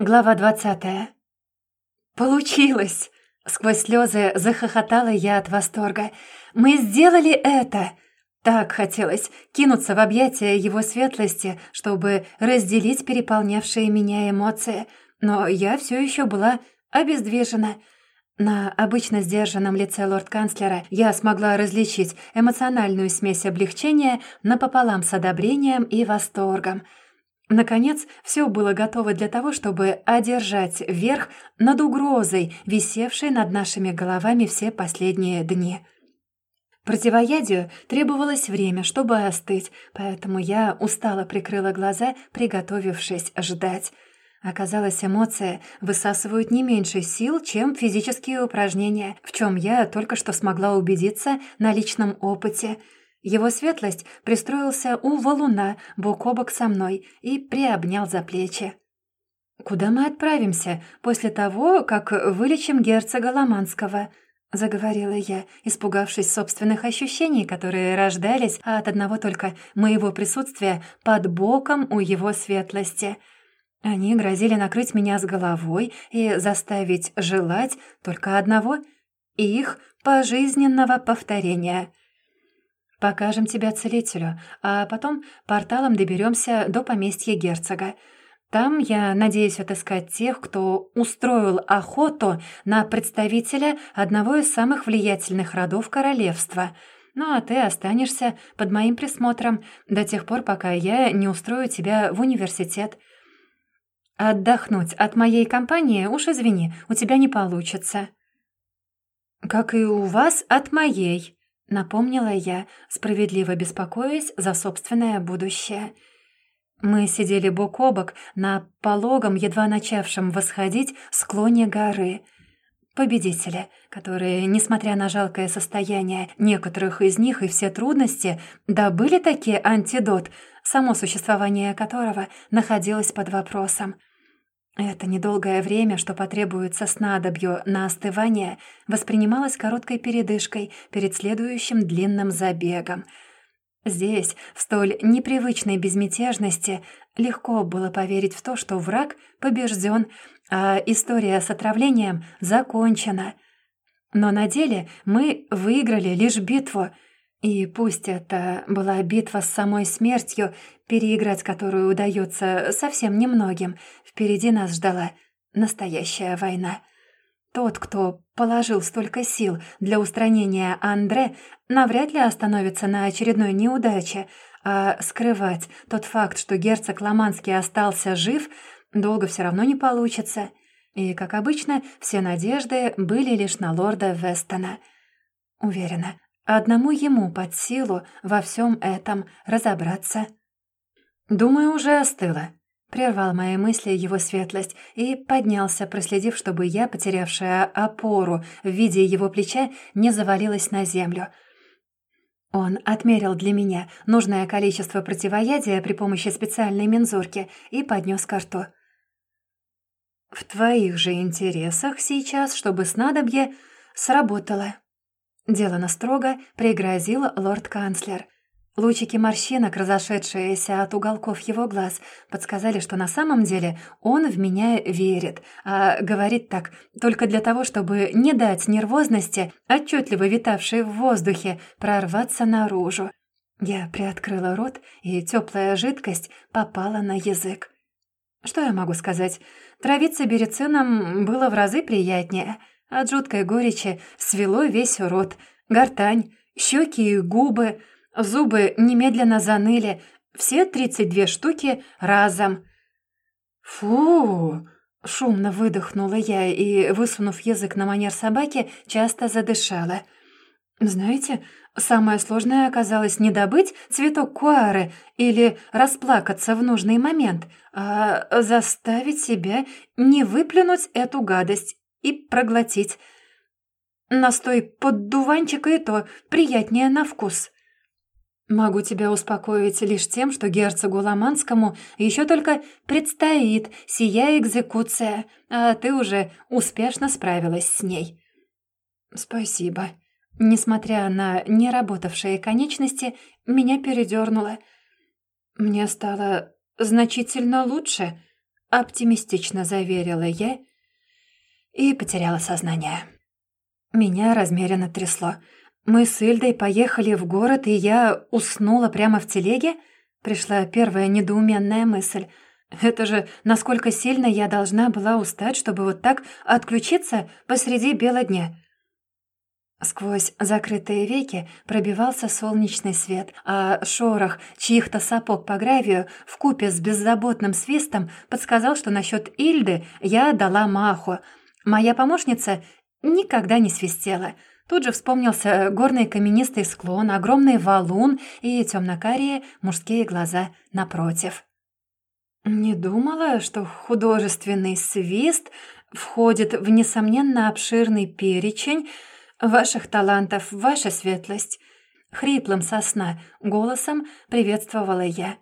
Глава двадцатая. «Получилось!» — сквозь слезы захохотала я от восторга. «Мы сделали это!» Так хотелось кинуться в объятия его светлости, чтобы разделить переполнявшие меня эмоции. Но я все еще была обездвижена. На обычно сдержанном лице лорд-канцлера я смогла различить эмоциональную смесь облегчения напополам с одобрением и восторгом — Наконец, все было готово для того, чтобы одержать верх над угрозой, висевшей над нашими головами все последние дни. Противоядию требовалось время, чтобы остыть, поэтому я устало прикрыла глаза, приготовившись ждать. Оказалось, эмоции высасывают не меньше сил, чем физические упражнения, в чем я только что смогла убедиться на личном опыте – его светлость пристроился у валуна бок о бок со мной и приобнял за плечи. «Куда мы отправимся после того, как вылечим герцога Ломанского?» — заговорила я, испугавшись собственных ощущений, которые рождались от одного только моего присутствия под боком у его светлости. Они грозили накрыть меня с головой и заставить желать только одного — их пожизненного повторения — Покажем тебя целителю, а потом порталом доберемся до поместья герцога. Там я надеюсь отыскать тех, кто устроил охоту на представителя одного из самых влиятельных родов королевства. Ну а ты останешься под моим присмотром до тех пор, пока я не устрою тебя в университет. Отдохнуть от моей компании, уж извини, у тебя не получится. Как и у вас от моей, Напомнила я, справедливо беспокоясь за собственное будущее. Мы сидели бок о бок на пологом, едва начавшем восходить, склоне горы. Победители, которые, несмотря на жалкое состояние некоторых из них и все трудности, добыли таки антидот, само существование которого находилось под вопросом — это недолгое время, что потребуется снадобью на остывание, воспринималось короткой передышкой перед следующим длинным забегом. Здесь, в столь непривычной безмятежности, легко было поверить в то, что враг побежден, а история с отравлением закончена. Но на деле мы выиграли лишь битву — и пусть это была битва с самой смертью, переиграть которую удается совсем немногим, впереди нас ждала настоящая война. Тот, кто положил столько сил для устранения Андре, навряд ли остановится на очередной неудаче, а скрывать тот факт, что герцог Ломанский остался жив, долго все равно не получится. И, как обычно, все надежды были лишь на лорда Вестона. Уверена, Одному ему под силу во всем этом разобраться. «Думаю, уже остыло», — прервал мои мысли его светлость и поднялся, проследив, чтобы я, потерявшая опору в виде его плеча, не завалилась на землю. Он отмерил для меня нужное количество противоядия при помощи специальной мензурки и поднес ко рту. «В твоих же интересах сейчас, чтобы снадобье сработало», Делано строго пригрозил лорд-канцлер. Лучики морщинок, разошедшиеся от уголков его глаз, подсказали, что на самом деле он в меня верит, а говорит так только для того, чтобы не дать нервозности, отчетливо витавшей в воздухе, прорваться наружу. Я приоткрыла рот, и теплая жидкость попала на язык. Что я могу сказать? Травиться берецином было в разы приятнее — от жуткой горечи свело весь рот, гортань, щеки и губы, зубы немедленно заныли, все тридцать две штуки разом. «Фу!» — шумно выдохнула я и, высунув язык на манер собаки, часто задышала. «Знаете, самое сложное оказалось не добыть цветок куары или расплакаться в нужный момент, а заставить себя не выплюнуть эту гадость и проглотить. Настой под дуванчика и то приятнее на вкус. Могу тебя успокоить лишь тем, что герцогу Ломанскому еще только предстоит сия экзекуция, а ты уже успешно справилась с ней. Спасибо. Несмотря на неработавшие конечности, меня передернуло. Мне стало значительно лучше. — оптимистично заверила я и потеряла сознание. Меня размеренно трясло. Мы с Ильдой поехали в город, и я уснула прямо в телеге? Пришла первая недоуменная мысль. Это же насколько сильно я должна была устать, чтобы вот так отключиться посреди бела дня. Сквозь закрытые веки пробивался солнечный свет, а шорох чьих-то сапог по гравию вкупе с беззаботным свистом подсказал, что насчет Ильды я дала маху. Моя помощница никогда не свистела. Тут же вспомнился горный каменистый склон, огромный валун и темно-карие мужские глаза напротив. Не думала, что художественный свист входит в несомненно обширный перечень ваших талантов, ваша светлость. Хриплым сосна голосом приветствовала я.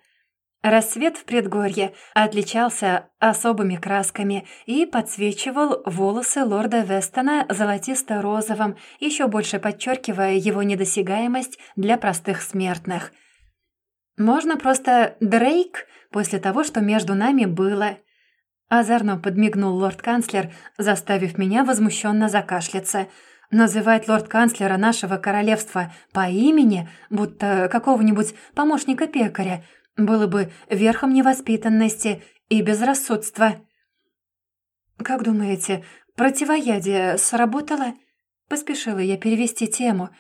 Рассвет в предгорье отличался особыми красками и подсвечивал волосы лорда Вестона золотисто-розовым, еще больше подчеркивая его недосягаемость для простых смертных. «Можно просто Дрейк после того, что между нами было». Озорно подмигнул лорд-канцлер, заставив меня возмущенно закашляться – Называть лорд-канцлера нашего королевства по имени, будто какого-нибудь помощника пекаря, было бы верхом невоспитанности и безрассудства. «Как думаете, противоядие сработало?» Поспешила я перевести тему.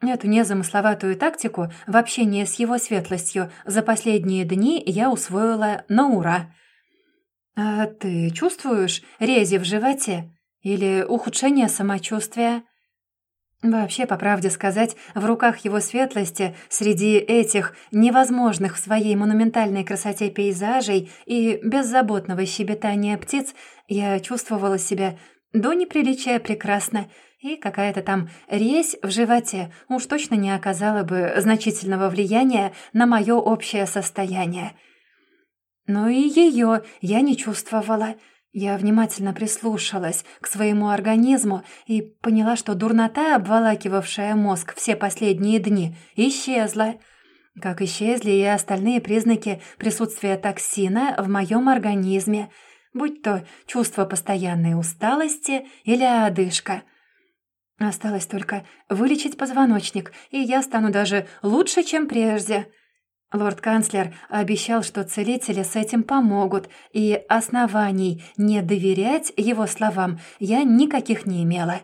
Эту незамысловатую тактику в общении с его светлостью за последние дни я усвоила на ура. «А ты чувствуешь рези в животе? Или ухудшение самочувствия?» Вообще, по правде сказать, в руках его светлости среди этих невозможных в своей монументальной красоте пейзажей и беззаботного щебетания птиц я чувствовала себя до неприличия прекрасно, и какая-то там резь в животе уж точно не оказала бы значительного влияния на мое общее состояние. Но и ее я не чувствовала — я внимательно прислушалась к своему организму и поняла, что дурнота, обволакивавшая мозг все последние дни, исчезла. Как исчезли и остальные признаки присутствия токсина в моем организме, будь то чувство постоянной усталости или одышка. Осталось только вылечить позвоночник, и я стану даже лучше, чем прежде — Лорд-канцлер обещал, что целители с этим помогут, и оснований не доверять его словам я никаких не имела.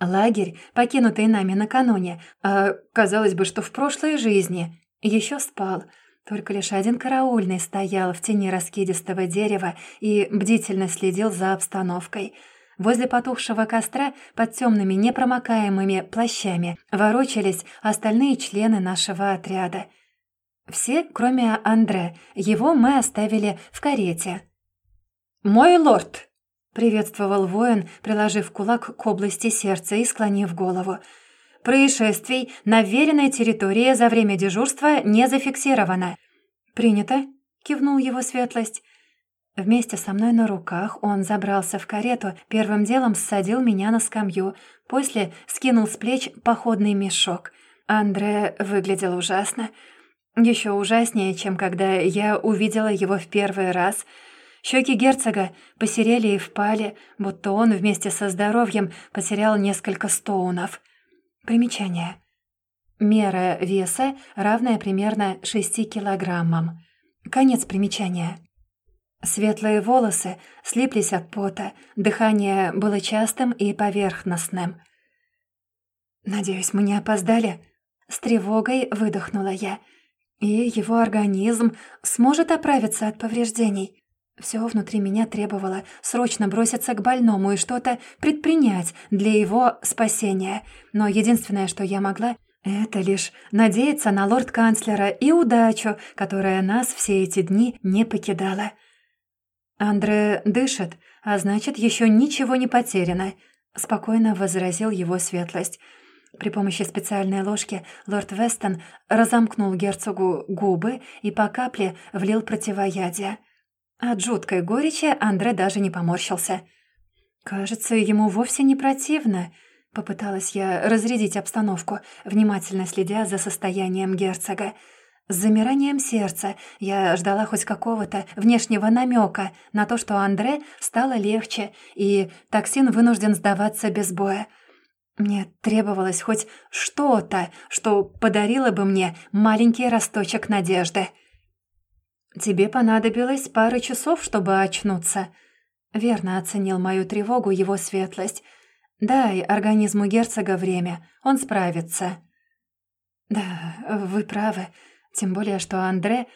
Лагерь, покинутый нами накануне, а казалось бы, что в прошлой жизни, еще спал. Только лишь один караульный стоял в тени раскидистого дерева и бдительно следил за обстановкой. Возле потухшего костра под темными непромокаемыми плащами ворочались остальные члены нашего отряда — все, кроме Андре. Его мы оставили в карете. «Мой лорд!» — приветствовал воин, приложив кулак к области сердца и склонив голову. «Происшествий на веренной территории за время дежурства не зафиксировано». «Принято», — кивнул его светлость. Вместе со мной на руках он забрался в карету, первым делом ссадил меня на скамью, после скинул с плеч походный мешок. Андре выглядел ужасно. Еще ужаснее, чем когда я увидела его в первый раз. Щеки герцога посерели и впали, будто он вместе со здоровьем потерял несколько стоунов. Примечание. Мера веса, равная примерно 6 килограммам. Конец примечания. Светлые волосы слиплись от пота, дыхание было частым и поверхностным. «Надеюсь, мы не опоздали?» С тревогой выдохнула я — и его организм сможет оправиться от повреждений. Все внутри меня требовало срочно броситься к больному и что-то предпринять для его спасения. Но единственное, что я могла, это лишь надеяться на лорд-канцлера и удачу, которая нас все эти дни не покидала. «Андре дышит, а значит, еще ничего не потеряно», — спокойно возразил его светлость. При помощи специальной ложки лорд Вестон разомкнул герцогу губы и по капле влил противоядие. От жуткой горечи Андре даже не поморщился. «Кажется, ему вовсе не противно», — попыталась я разрядить обстановку, внимательно следя за состоянием герцога. С замиранием сердца я ждала хоть какого-то внешнего намека на то, что Андре стало легче, и токсин вынужден сдаваться без боя. Мне требовалось хоть что-то, что подарило бы мне маленький росточек надежды. «Тебе понадобилось пара часов, чтобы очнуться», — верно оценил мою тревогу его светлость. «Дай организму герцога время, он справится». «Да, вы правы, тем более, что Андре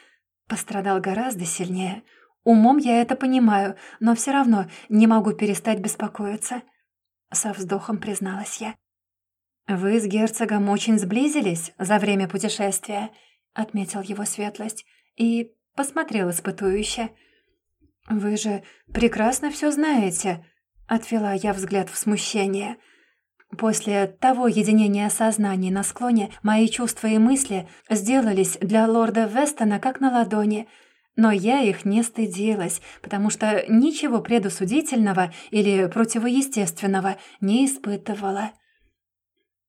пострадал гораздо сильнее. Умом я это понимаю, но все равно не могу перестать беспокоиться». Со вздохом призналась я. «Вы с герцогом очень сблизились за время путешествия», — отметил его светлость, и посмотрел испытующе. «Вы же прекрасно все знаете», — отвела я взгляд в смущение. После того единения сознания на склоне мои чувства и мысли сделались для лорда Вестона как на ладони — но я их не стыдилась, потому что ничего предусудительного или противоестественного не испытывала.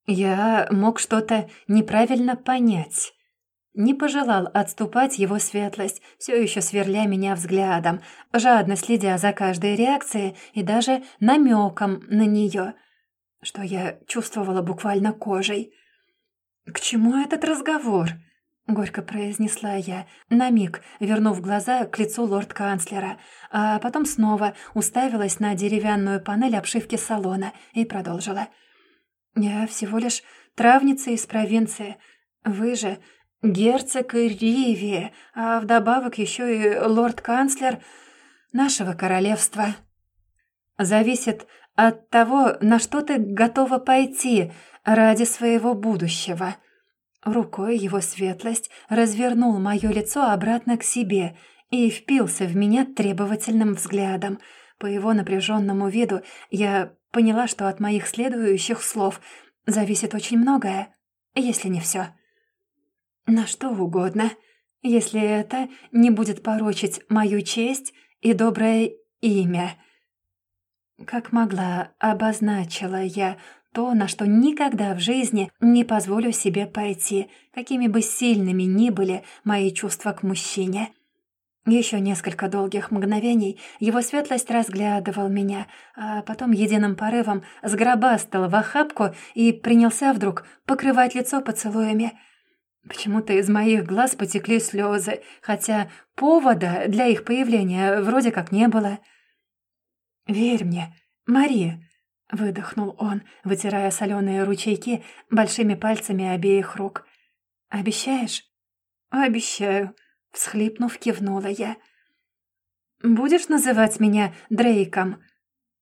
Я мог что-то неправильно понять. Не пожелал отступать его светлость, все еще сверля меня взглядом, жадно следя за каждой реакцией и даже намеком на нее, что я чувствовала буквально кожей. «К чему этот разговор?» Горько произнесла я, на миг вернув глаза к лицу лорд-канцлера, а потом снова уставилась на деревянную панель обшивки салона и продолжила. «Я всего лишь травница из провинции. Вы же герцог Ривии, а вдобавок еще и лорд-канцлер нашего королевства. Зависит от того, на что ты готова пойти ради своего будущего». Рукой его светлость развернул мое лицо обратно к себе и впился в меня требовательным взглядом. По его напряженному виду я поняла, что от моих следующих слов зависит очень многое, если не все. На что угодно, если это не будет порочить мою честь и доброе имя. Как могла, обозначила я то, на что никогда в жизни не позволю себе пойти, какими бы сильными ни были мои чувства к мужчине. Еще несколько долгих мгновений его светлость разглядывал меня, а потом единым порывом сгробастал в охапку и принялся вдруг покрывать лицо поцелуями. Почему-то из моих глаз потекли слезы, хотя повода для их появления вроде как не было. «Верь мне, Мария», Выдохнул он, вытирая соленые ручейки большими пальцами обеих рук. «Обещаешь?» «Обещаю», — всхлипнув, кивнула я. «Будешь называть меня Дрейком?»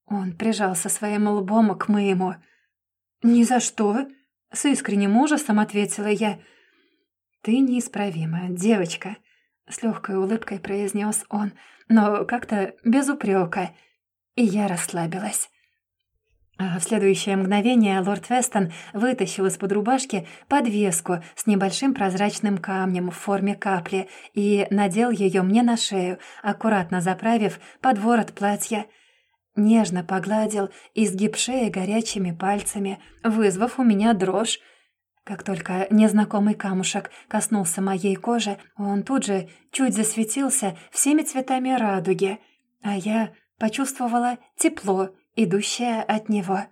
Он прижался своим лбом к моему. «Ни за что», — с искренним ужасом ответила я. «Ты неисправима, девочка», — с легкой улыбкой произнес он, но как-то без упрека, и я расслабилась. В следующее мгновение лорд Вестон вытащил из-под рубашки подвеску с небольшим прозрачным камнем в форме капли и надел ее мне на шею, аккуратно заправив под ворот платья. Нежно погладил изгиб шеи горячими пальцами, вызвав у меня дрожь. Как только незнакомый камушек коснулся моей кожи, он тут же чуть засветился всеми цветами радуги, а я почувствовала тепло идущая от него.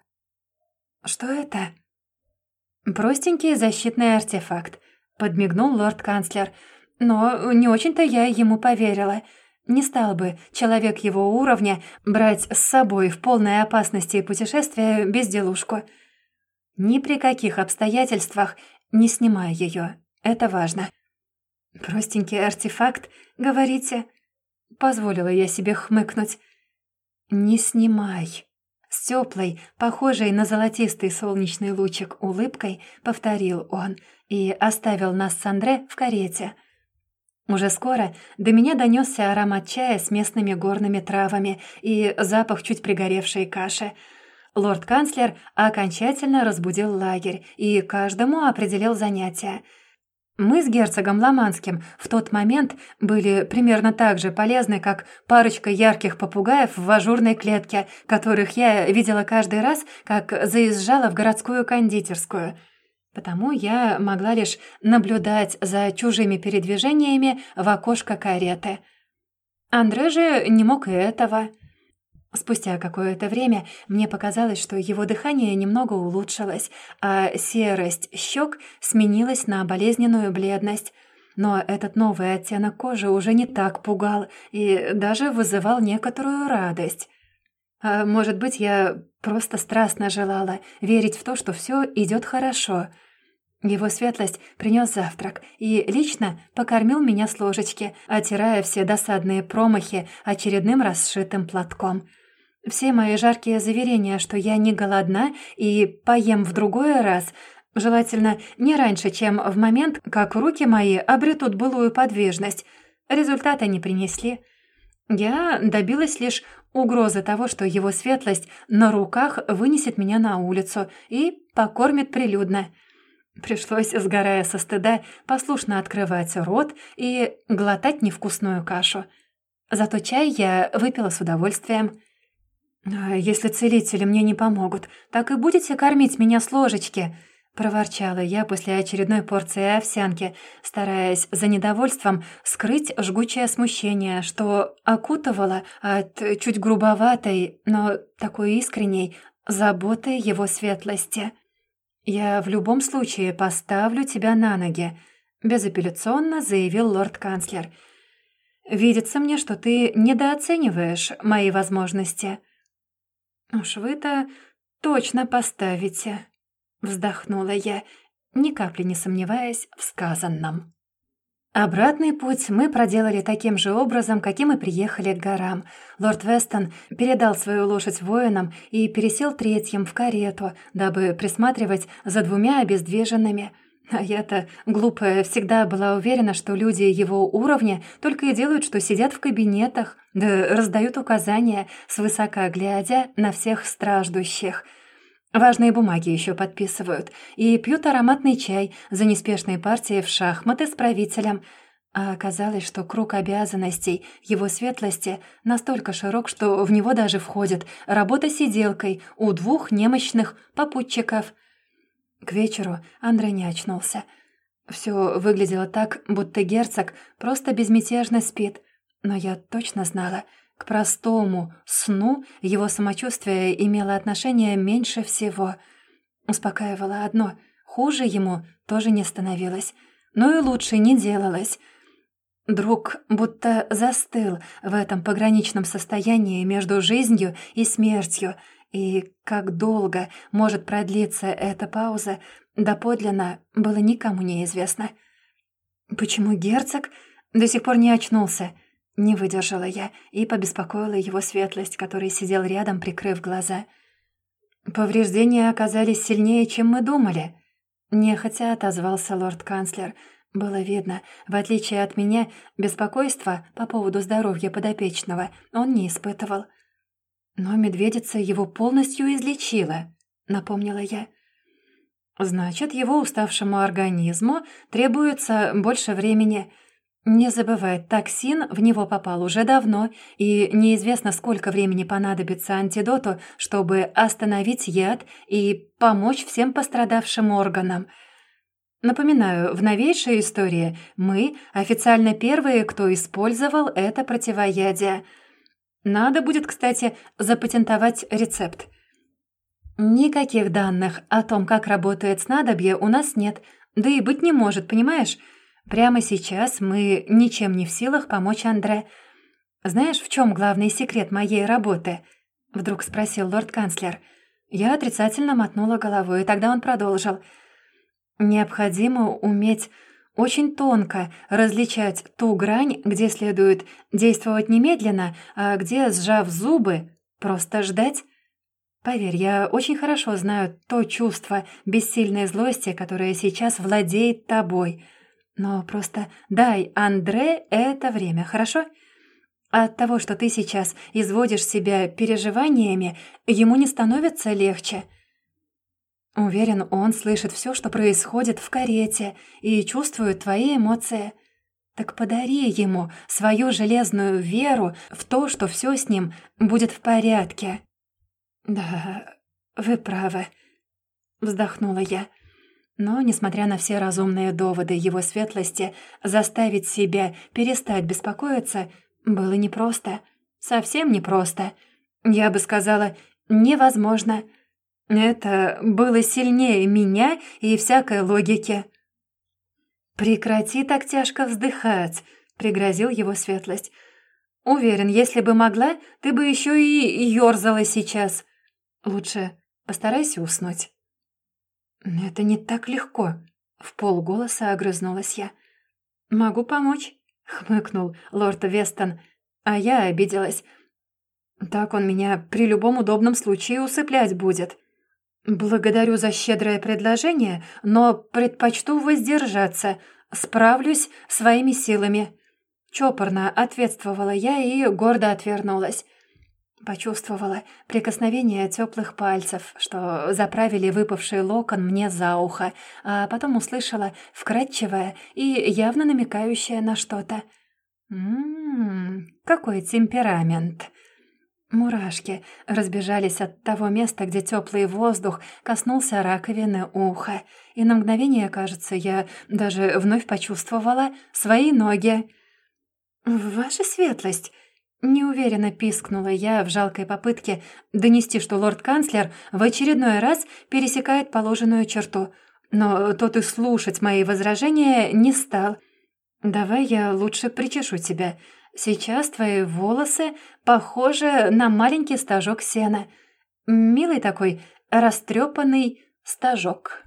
«Что это?» «Простенький защитный артефакт», — подмигнул лорд-канцлер. «Но не очень-то я ему поверила. Не стал бы человек его уровня брать с собой в полной опасности путешествия безделушку. Ни при каких обстоятельствах не снимай ее. Это важно». «Простенький артефакт, говорите?» Позволила я себе хмыкнуть. «Не снимай», с теплой, похожей на золотистый солнечный лучик улыбкой, повторил он и оставил нас с Андре в карете. Уже скоро до меня донесся аромат чая с местными горными травами и запах чуть пригоревшей каши. Лорд-канцлер окончательно разбудил лагерь и каждому определил занятия — мы с герцогом Ломанским в тот момент были примерно так же полезны, как парочка ярких попугаев в ажурной клетке, которых я видела каждый раз, как заезжала в городскую кондитерскую. Потому я могла лишь наблюдать за чужими передвижениями в окошко кареты. Андре же не мог и этого. Спустя какое-то время мне показалось, что его дыхание немного улучшилось, а серость щек сменилась на болезненную бледность. Но этот новый оттенок кожи уже не так пугал и даже вызывал некоторую радость. А может быть, я просто страстно желала верить в то, что все идет хорошо. Его светлость принес завтрак и лично покормил меня с ложечки, оттирая все досадные промахи очередным расшитым платком. Все мои жаркие заверения, что я не голодна и поем в другой раз, желательно не раньше, чем в момент, как руки мои обретут былую подвижность, результата не принесли. Я добилась лишь угрозы того, что его светлость на руках вынесет меня на улицу и покормит прилюдно. Пришлось, сгорая со стыда, послушно открывать рот и глотать невкусную кашу. Зато чай я выпила с удовольствием. «А если целители мне не помогут, так и будете кормить меня с ложечки?» Проворчала я после очередной порции овсянки, стараясь за недовольством скрыть жгучее смущение, что окутывало от чуть грубоватой, но такой искренней заботы его светлости. «Я в любом случае поставлю тебя на ноги», — безапелляционно заявил лорд-канцлер. «Видится мне, что ты недооцениваешь мои возможности». «Уж вы-то точно поставите», Вздохнула я, ни капли не сомневаясь в сказанном. Обратный путь мы проделали таким же образом, каким и приехали к горам. Лорд Вестон передал свою лошадь воинам и пересел третьим в карету, дабы присматривать за двумя обездвиженными. А я-то, глупая, всегда была уверена, что люди его уровня только и делают, что сидят в кабинетах, да раздают указания, свысока глядя на всех страждущих — Важные бумаги еще подписывают и пьют ароматный чай за неспешной партией в шахматы с правителем. А оказалось, что круг обязанностей его светлости настолько широк, что в него даже входит работа сиделкой у двух немощных попутчиков. К вечеру Андрей не очнулся. Все выглядело так, будто герцог просто безмятежно спит. Но я точно знала — к простому сну его самочувствие имело отношение меньше всего. Успокаивало одно — хуже ему тоже не становилось, но и лучше не делалось. Друг будто застыл в этом пограничном состоянии между жизнью и смертью, и как долго может продлиться эта пауза, доподлинно было никому неизвестно. Почему герцог до сих пор не очнулся — не выдержала я и побеспокоила его светлость, который сидел рядом, прикрыв глаза. «Повреждения оказались сильнее, чем мы думали», — нехотя отозвался лорд-канцлер. Было видно, в отличие от меня, беспокойства по поводу здоровья подопечного он не испытывал. «Но медведица его полностью излечила», — напомнила я. «Значит, его уставшему организму требуется больше времени», — не забывай, токсин в него попал уже давно, и неизвестно, сколько времени понадобится антидоту, чтобы остановить яд и помочь всем пострадавшим органам. Напоминаю, в новейшей истории мы официально первые, кто использовал это противоядие. Надо будет, кстати, запатентовать рецепт. Никаких данных о том, как работает снадобье, у нас нет, да и быть не может, понимаешь? Прямо сейчас мы ничем не в силах помочь Андре. Знаешь, в чем главный секрет моей работы?» — вдруг спросил лорд-канцлер. Я отрицательно мотнула головой, и тогда он продолжил. «Необходимо уметь очень тонко различать ту грань, где следует действовать немедленно, а где, сжав зубы, просто ждать». Поверь, я очень хорошо знаю то чувство бессильной злости, которое сейчас владеет тобой. Но просто дай Андре это время, хорошо? От того, что ты сейчас изводишь себя переживаниями, ему не становится легче. Уверен, он слышит все, что происходит в карете, и чувствует твои эмоции. Так подари ему свою железную веру в то, что все с ним будет в порядке. «Да, вы правы», — вздохнула я. Но, несмотря на все разумные доводы его светлости, заставить себя перестать беспокоиться было непросто. Совсем непросто. Я бы сказала, невозможно. Это было сильнее меня и всякой логики. «Прекрати так тяжко вздыхать», — пригрозил его светлость. «Уверен, если бы могла, ты бы еще и ёрзала сейчас. Лучше постарайся уснуть». «Это не так легко», — в полголоса огрызнулась я. «Могу помочь», — хмыкнул лорд Вестон, а я обиделась. «Так он меня при любом удобном случае усыплять будет». «Благодарю за щедрое предложение, но предпочту воздержаться. Справлюсь своими силами». Чопорно ответствовала я и гордо отвернулась. Почувствовала прикосновение теплых пальцев, что заправили выпавший локон мне за ухо, а потом услышала вкрадчивое и явно намекающее на что-то. «Ммм, какой темперамент!» Мурашки разбежались от того места, где теплый воздух коснулся раковины уха, и на мгновение, кажется, я даже вновь почувствовала свои ноги. «Ваша светлость!» Неуверенно пискнула я в жалкой попытке донести, что лорд-канцлер в очередной раз пересекает положенную черту. Но тот и слушать мои возражения не стал. «Давай я лучше причешу тебя. Сейчас твои волосы похожи на маленький стажок сена. Милый такой растрепанный стажок».